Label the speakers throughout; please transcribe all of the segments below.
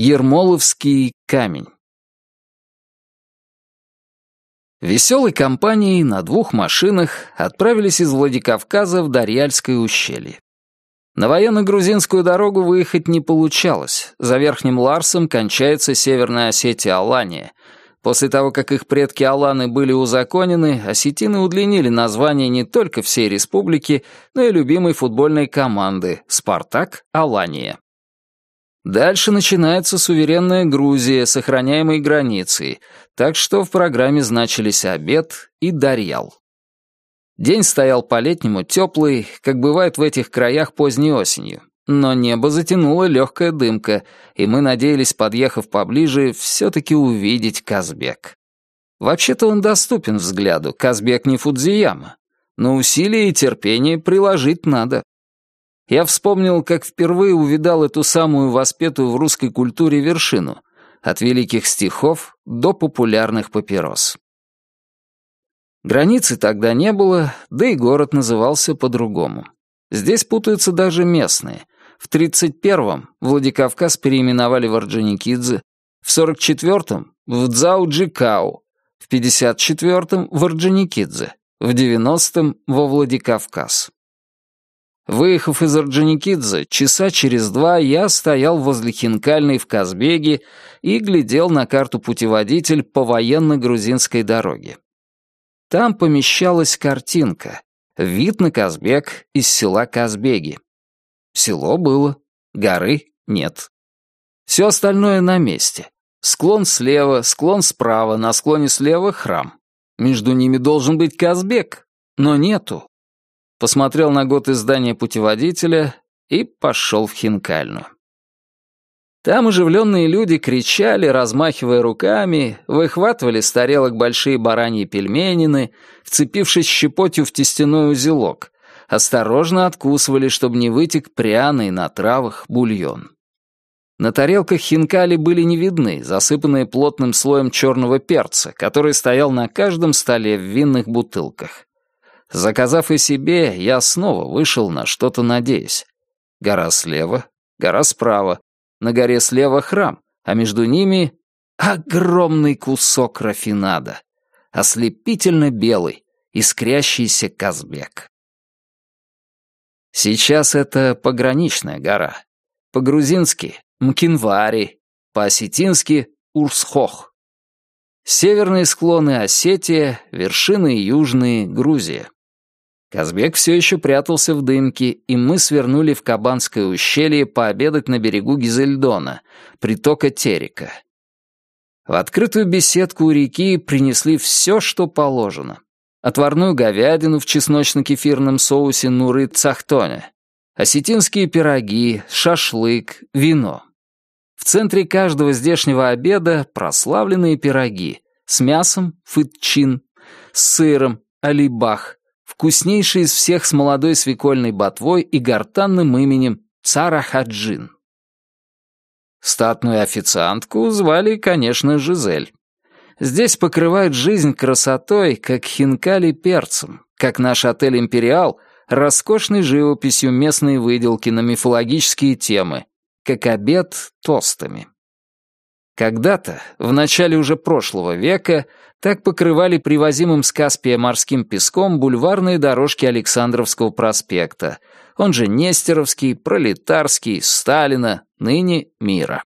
Speaker 1: Ермоловский камень. Веселой компанией на двух машинах отправились из Владикавказа в Дарьяльское ущелье. На военно-грузинскую дорогу выехать не получалось. За Верхним Ларсом кончается Северная Осетия-Алания. После того, как их предки Аланы были узаконены, осетины удлинили название не только всей республики, но и любимой футбольной команды «Спартак Алания». Дальше начинается суверенная Грузия с охраняемой границей, так что в программе значились обед и Дарьял. День стоял по-летнему теплый, как бывает в этих краях поздней осенью, но небо затянуло легкая дымка, и мы надеялись, подъехав поближе, все-таки увидеть Казбек. Вообще-то он доступен взгляду, Казбек не Фудзияма, но усилия и терпение приложить надо. Я вспомнил, как впервые увидал эту самую воспетую в русской культуре вершину, от великих стихов до популярных папирос. Границы тогда не было, да и город назывался по-другому. Здесь путаются даже местные. В 31-м Владикавказ переименовали в Орджоникидзе, в 44-м — в Дзауджикау, в 54-м — в Орджоникидзе, в 90-м — во Владикавказ. Выехав из Орджоникидзе, часа через два я стоял возле Хинкальной в Казбеге и глядел на карту-путеводитель по военно-грузинской дороге. Там помещалась картинка «Вид на Казбек из села Казбеги». Село было, горы нет. Все остальное на месте. Склон слева, склон справа, на склоне слева — храм. Между ними должен быть Казбек, но нету посмотрел на год издания путеводителя и пошел в Хинкальную. Там оживленные люди кричали, размахивая руками, выхватывали с тарелок большие бараньи пельменины, вцепившись щепотью в тестяной узелок, осторожно откусывали, чтобы не вытек пряный на травах бульон. На тарелках хинкали были не видны, засыпанные плотным слоем черного перца, который стоял на каждом столе в винных бутылках. Заказав и себе, я снова вышел на что-то надеясь. Гора слева, гора справа. На горе слева храм, а между ними огромный кусок рафинада. Ослепительно белый, искрящийся Казбек. Сейчас это пограничная гора. По-грузински — Мкинвари, по-осетински — Урсхох. Северные склоны Осетия, вершины южные — Грузия. Казбек все еще прятался в дымке, и мы свернули в Кабанское ущелье пообедать на берегу Гизельдона, притока Терека. В открытую беседку у реки принесли все, что положено. Отварную говядину в чесночно-кефирном соусе Нуры Цахтоне, осетинские пироги, шашлык, вино. В центре каждого здешнего обеда прославленные пироги с мясом, фытчин, с сыром, алибах, вкуснейший из всех с молодой свекольной ботвой и гортанным именем Цара Хаджин. Статную официантку звали, конечно, Жизель. Здесь покрывают жизнь красотой, как хинкали перцем, как наш отель «Империал» роскошной живописью местной выделки на мифологические темы, как обед тостами. Когда-то, в начале уже прошлого века, так покрывали привозимым с Каспия морским песком бульварные дорожки Александровского проспекта, он же Нестеровский, Пролетарский, Сталина, ныне Мира.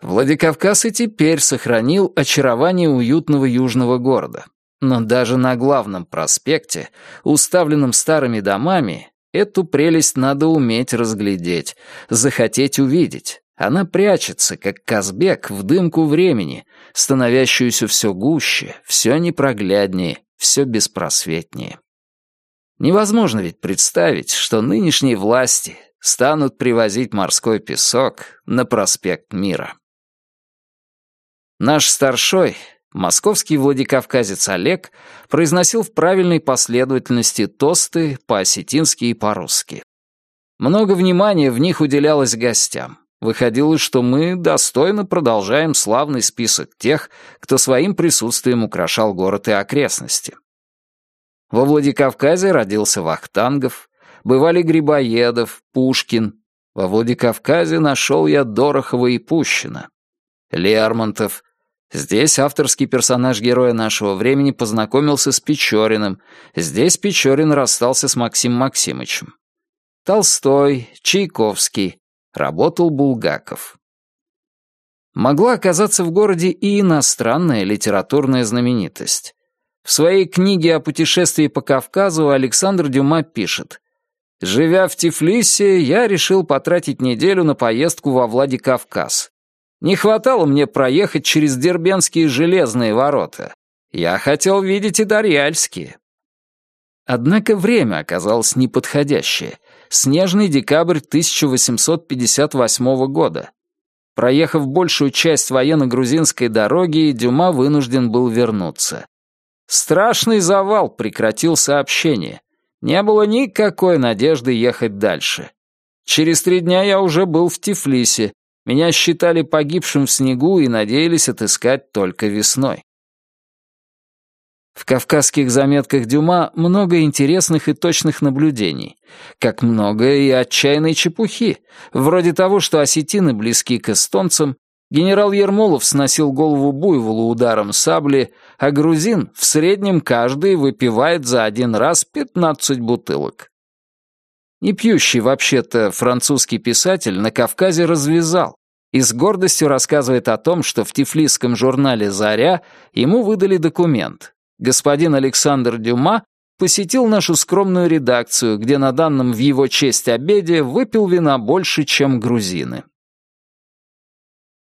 Speaker 1: Владикавказ и теперь сохранил очарование уютного южного города. Но даже на главном проспекте, уставленном старыми домами, эту прелесть надо уметь разглядеть, захотеть увидеть. Она прячется, как Казбек, в дымку времени, становящуюся все гуще, все непрогляднее, все беспросветнее. Невозможно ведь представить, что нынешние власти станут привозить морской песок на проспект Мира. Наш старшой, московский владикавказец Олег, произносил в правильной последовательности тосты по-осетински и по-русски. Много внимания в них уделялось гостям. Выходило, что мы достойно продолжаем славный список тех, кто своим присутствием украшал город и окрестности. Во Владикавказе родился Вахтангов, бывали Грибоедов, Пушкин. Во Владикавказе нашел я Дорохова и Пущина. Лермонтов. Здесь авторский персонаж героя нашего времени познакомился с Печориным. Здесь Печорин расстался с Максим Максимычем. Толстой, Чайковский. Работал Булгаков. Могла оказаться в городе и иностранная литературная знаменитость. В своей книге о путешествии по Кавказу Александр Дюма пишет «Живя в Тифлисе, я решил потратить неделю на поездку во Владикавказ. Не хватало мне проехать через Дербенские железные ворота. Я хотел видеть и Дарьяльские». Однако время оказалось неподходящее. Снежный декабрь 1858 года. Проехав большую часть военно-грузинской дороги, Дюма вынужден был вернуться. Страшный завал прекратил сообщение. Не было никакой надежды ехать дальше. Через три дня я уже был в Тифлисе. Меня считали погибшим в снегу и надеялись отыскать только весной. В кавказских заметках Дюма много интересных и точных наблюдений, как много и отчаянной чепухи, вроде того, что осетины близки к эстонцам, Генерал Ермолов сносил голову буйволу ударом сабли, а грузин в среднем каждый выпивает за один раз 15 бутылок. Не пьющий вообще-то французский писатель на Кавказе развязал и с гордостью рассказывает о том, что в тифлисском журнале «Заря» ему выдали документ. Господин Александр Дюма посетил нашу скромную редакцию, где на данном в его честь обеде выпил вина больше, чем грузины.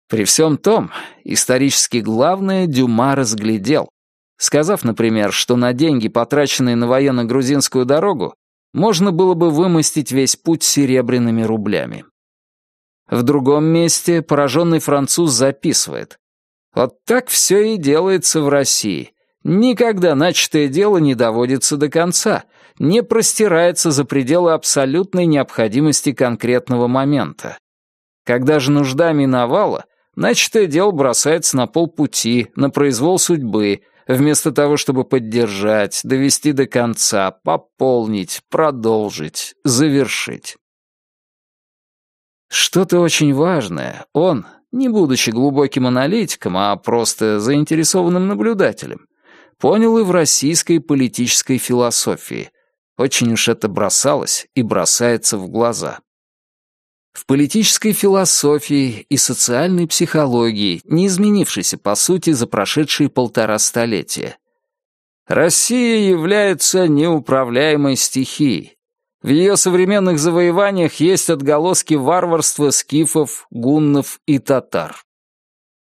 Speaker 1: При всем том, исторически главное Дюма разглядел, сказав, например, что на деньги, потраченные на военно-грузинскую дорогу, можно было бы вымостить весь путь серебряными рублями. В другом месте пораженный француз записывает. «Вот так все и делается в России. Никогда начатое дело не доводится до конца, не простирается за пределы абсолютной необходимости конкретного момента. Когда же нужда миновала, Начатое дело бросается на полпути, на произвол судьбы, вместо того, чтобы поддержать, довести до конца, пополнить, продолжить, завершить. Что-то очень важное он, не будучи глубоким аналитиком, а просто заинтересованным наблюдателем, понял и в российской политической философии. Очень уж это бросалось и бросается в глаза в политической философии и социальной психологии, не изменившейся по сути за прошедшие полтора столетия. Россия является неуправляемой стихией. В ее современных завоеваниях есть отголоски варварства скифов, гуннов и татар.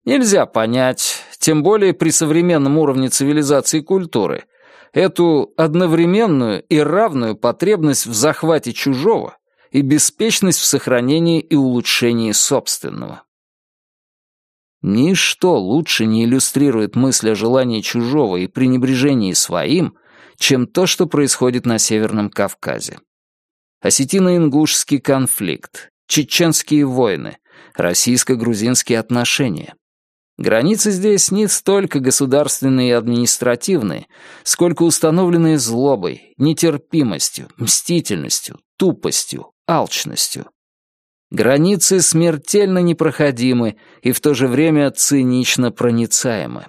Speaker 1: Нельзя понять, тем более при современном уровне цивилизации и культуры, эту одновременную и равную потребность в захвате чужого и беспечность в сохранении и улучшении собственного. Ничто лучше не иллюстрирует мысль о желании чужого и пренебрежении своим, чем то, что происходит на Северном Кавказе. Осетино-ингушский конфликт, чеченские войны, российско-грузинские отношения. Границы здесь не столько государственные и административные, сколько установленные злобой, нетерпимостью, мстительностью, тупостью, алчностью. Границы смертельно непроходимы и в то же время цинично проницаемы.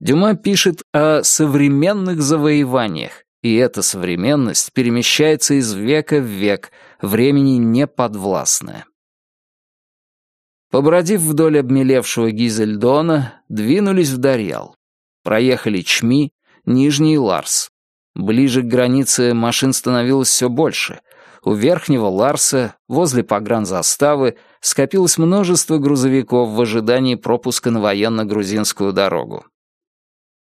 Speaker 1: Дюма пишет о современных завоеваниях, и эта современность перемещается из века в век, времени неподвластное. Побродив вдоль обмелевшего Гизельдона, двинулись в Дарьял. Проехали Чми, Нижний Ларс. Ближе к границе машин становилось все больше. У Верхнего Ларса, возле погранзаставы, скопилось множество грузовиков в ожидании пропуска на военно-грузинскую дорогу.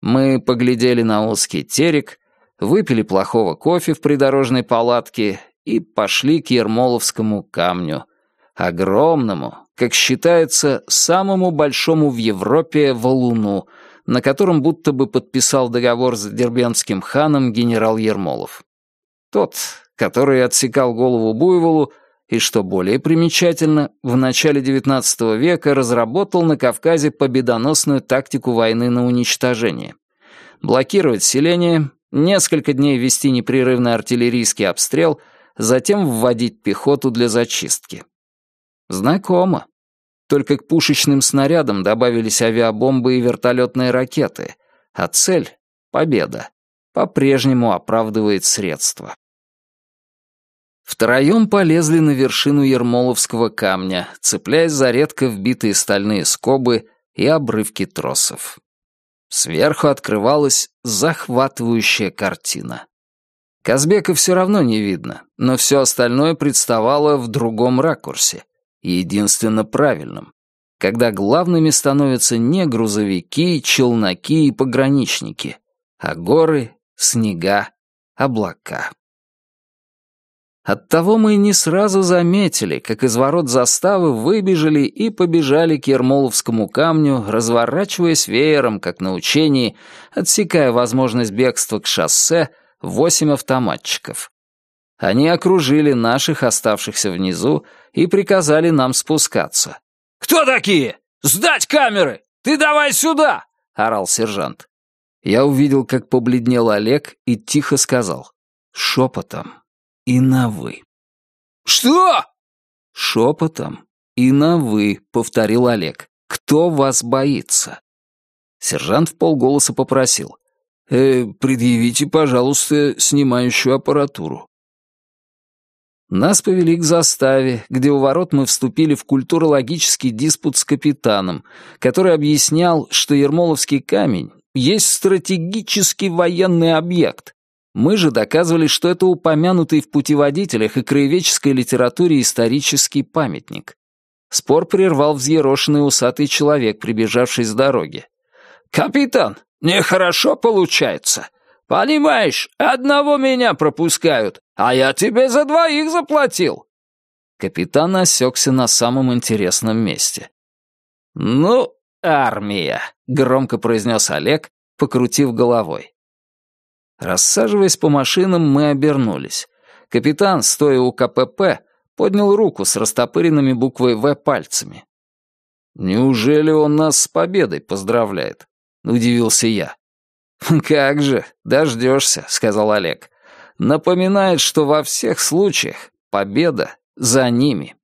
Speaker 1: Мы поглядели на узкий терек, выпили плохого кофе в придорожной палатке и пошли к Ермоловскому камню, огромному, как считается, самому большому в Европе валуну, на котором будто бы подписал договор с дербенским ханом генерал Ермолов. Тот, который отсекал голову буйволу и, что более примечательно, в начале XIX века разработал на Кавказе победоносную тактику войны на уничтожение. Блокировать селение, несколько дней вести непрерывный артиллерийский обстрел, затем вводить пехоту для зачистки. Знакомо. Только к пушечным снарядам добавились авиабомбы и вертолетные ракеты, а цель — победа — по-прежнему оправдывает средства. Втроем полезли на вершину Ермоловского камня, цепляясь за редко вбитые стальные скобы и обрывки тросов. Сверху открывалась захватывающая картина. Казбека все равно не видно, но все остальное представало в другом ракурсе, единственно правильном, когда главными становятся не грузовики, челноки и пограничники, а горы, снега, облака. Оттого мы не сразу заметили, как из ворот заставы выбежали и побежали к Ермоловскому камню, разворачиваясь веером, как на учении, отсекая возможность бегства к шоссе, восемь автоматчиков. Они окружили наших, оставшихся внизу, и приказали нам спускаться.
Speaker 2: «Кто такие? Сдать камеры! Ты давай сюда!» — орал сержант.
Speaker 1: Я увидел, как побледнел Олег и тихо сказал. Шепотом и на «вы».
Speaker 2: «Что?»
Speaker 1: «Шепотом и на «вы», — повторил Олег. «Кто вас боится?» Сержант в полголоса попросил. «Э, «Предъявите, пожалуйста, снимающую аппаратуру». Нас повели к заставе, где у ворот мы вступили в культурологический диспут с капитаном, который объяснял, что Ермоловский камень есть стратегический военный объект, мы же доказывали, что это упомянутый в путеводителях и краеведческой литературе исторический памятник. Спор прервал взъерошенный усатый человек, прибежавший с дороги.
Speaker 2: «Капитан, нехорошо получается. Понимаешь, одного меня пропускают, а я тебе за двоих заплатил».
Speaker 1: Капитан осекся на самом интересном месте. «Ну, армия», — громко произнес Олег, покрутив головой. Рассаживаясь по машинам, мы обернулись. Капитан, стоя у КПП, поднял руку с растопыренными буквой «В» пальцами. «Неужели он нас с победой поздравляет?» — удивился я. «Как же, дождешься», — сказал Олег. «Напоминает, что во всех случаях победа за ними».